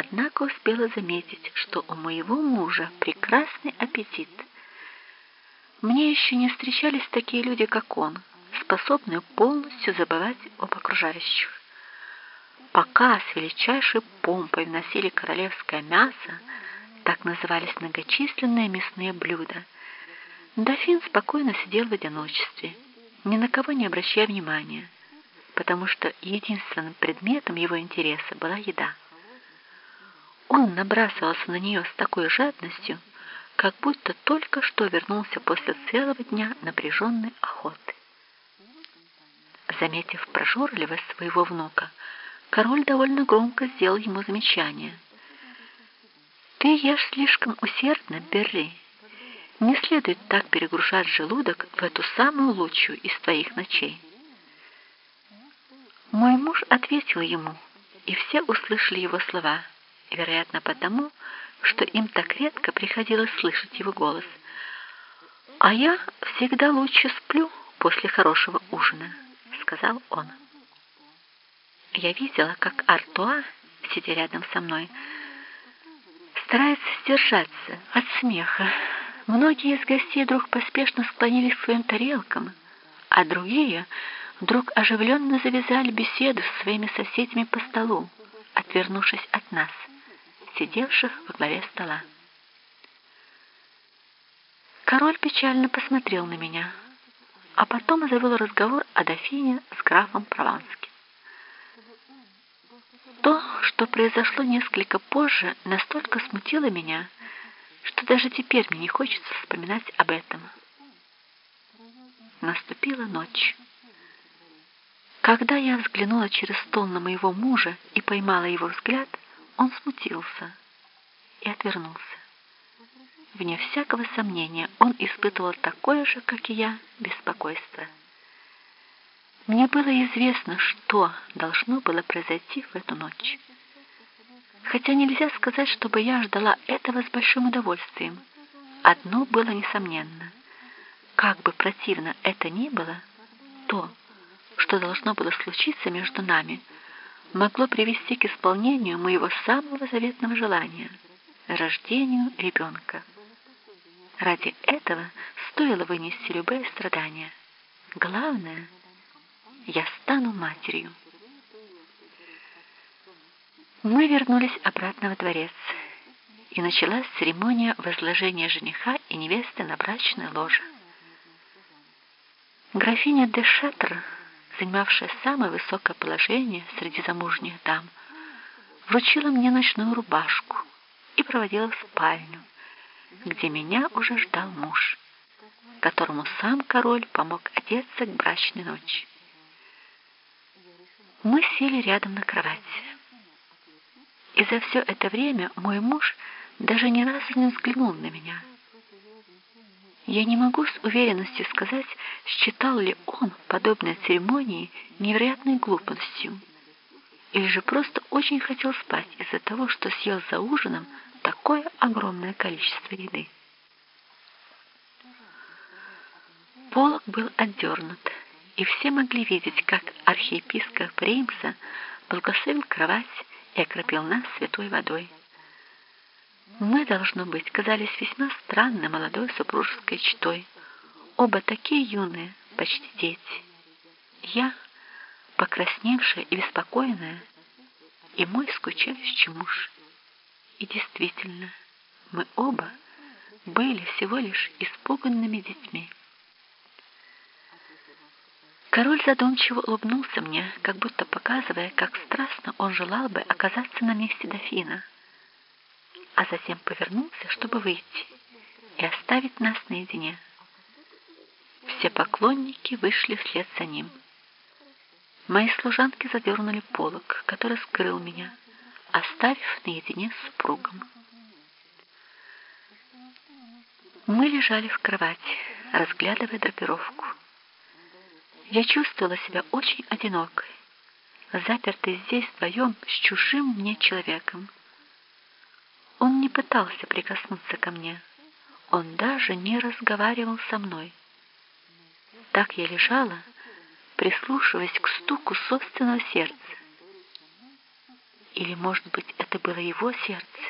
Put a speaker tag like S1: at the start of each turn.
S1: однако успела заметить, что у моего мужа прекрасный аппетит. Мне еще не встречались такие люди, как он, способные полностью забывать об окружающих. Пока с величайшей помпой вносили королевское мясо, так назывались многочисленные мясные блюда, дофин спокойно сидел в одиночестве, ни на кого не обращая внимания, потому что единственным предметом его интереса была еда. Он набрасывался на нее с такой жадностью, как будто только что вернулся после целого дня напряженной охоты. Заметив прожорливость своего внука, король довольно громко сделал ему замечание. «Ты ешь слишком усердно, Берри. Не следует так перегружать желудок в эту самую лучшую из твоих ночей». Мой муж ответил ему, и все услышали его слова, вероятно потому, что им так редко приходилось слышать его голос. «А я всегда лучше сплю после хорошего ужина», — сказал он. Я видела, как Артуа, сидя рядом со мной, старается сдержаться от смеха. Многие из гостей вдруг поспешно склонились к своим тарелкам, а другие вдруг оживленно завязали беседу с своими соседями по столу, отвернувшись от нас, сидевших во главе стола. Король печально посмотрел на меня, а потом завел разговор о дофине с графом Прованским. То, что произошло несколько позже, настолько смутило меня, что даже теперь мне не хочется вспоминать об этом. Наступила ночь. Когда я взглянула через стол на моего мужа и поймала его взгляд, он смутился и отвернулся. Вне всякого сомнения, он испытывал такое же, как и я, беспокойство. Мне было известно, что должно было произойти в эту ночь. Хотя нельзя сказать, чтобы я ждала этого с большим удовольствием. Одно было несомненно. Как бы противно это ни было, то, что должно было случиться между нами, могло привести к исполнению моего самого заветного желания — рождению ребенка. Ради этого стоило вынести любые страдания. Главное — я стану матерью. Мы вернулись обратно во дворец, и началась церемония возложения жениха и невесты на брачное ложе. Графиня де Шатр, занимавшая самое высокое положение среди замужних дам, вручила мне ночную рубашку и проводила в спальню, где меня уже ждал муж, которому сам король помог одеться к брачной ночи. Мы сели рядом на кровати. И за все это время мой муж даже ни разу не взглянул на меня. Я не могу с уверенностью сказать, считал ли он подобные церемонии невероятной глупостью, или же просто очень хотел спать из-за того, что съел за ужином такое огромное количество еды. Полок был отдернут и все могли видеть, как архиепископ Реймса благословил кровать и окропил нас святой водой. Мы, должно быть, казались весьма странной молодой супружеской чтой. Оба такие юные, почти дети. Я, покрасневшая и беспокойная, и мой скучающий муж. И действительно, мы оба были всего лишь испуганными детьми. Король задумчиво улыбнулся мне, как будто показывая, как страстно он желал бы оказаться на месте дофина, а затем повернулся, чтобы выйти и оставить нас наедине. Все поклонники вышли вслед за ним. Мои служанки задернули полог, который скрыл меня, оставив наедине с супругом. Мы лежали в кровати, разглядывая драпировку. Я чувствовала себя очень одинокой, запертой здесь вдвоем с чужим мне человеком. Он не пытался прикоснуться ко мне, он даже не разговаривал со мной. Так я лежала, прислушиваясь к стуку собственного сердца. Или, может быть, это было его сердце?